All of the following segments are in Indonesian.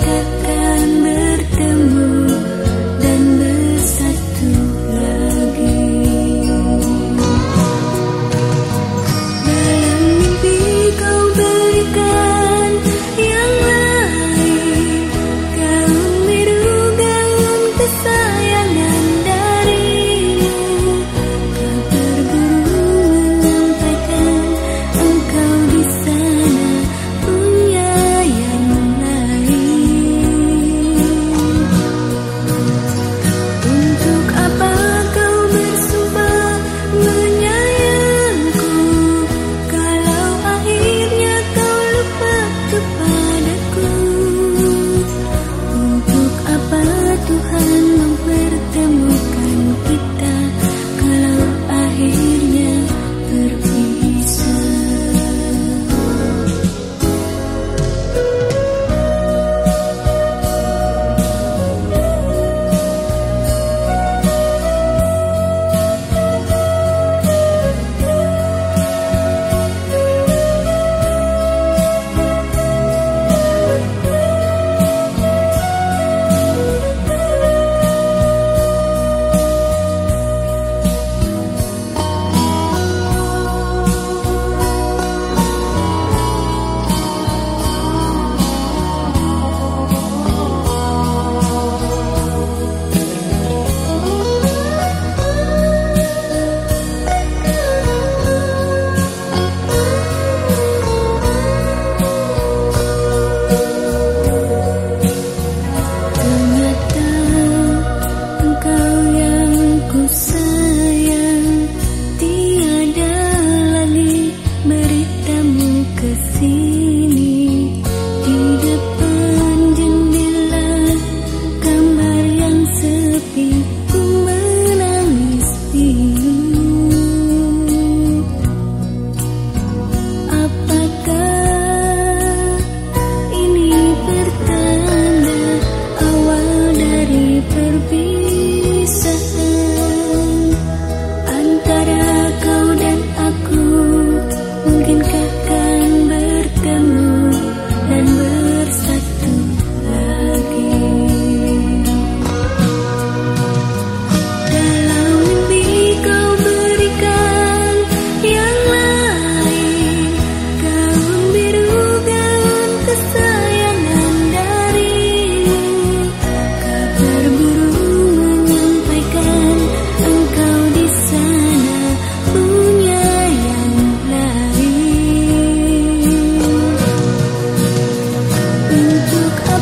takkan bertemu.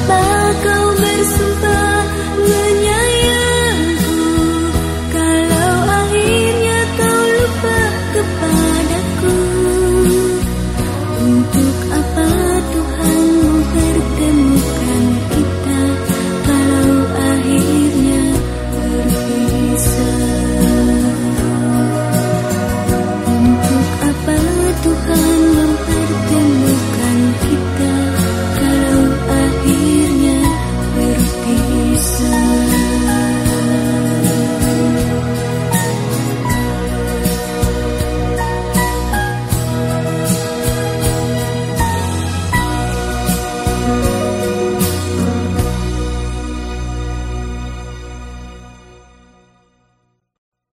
不够。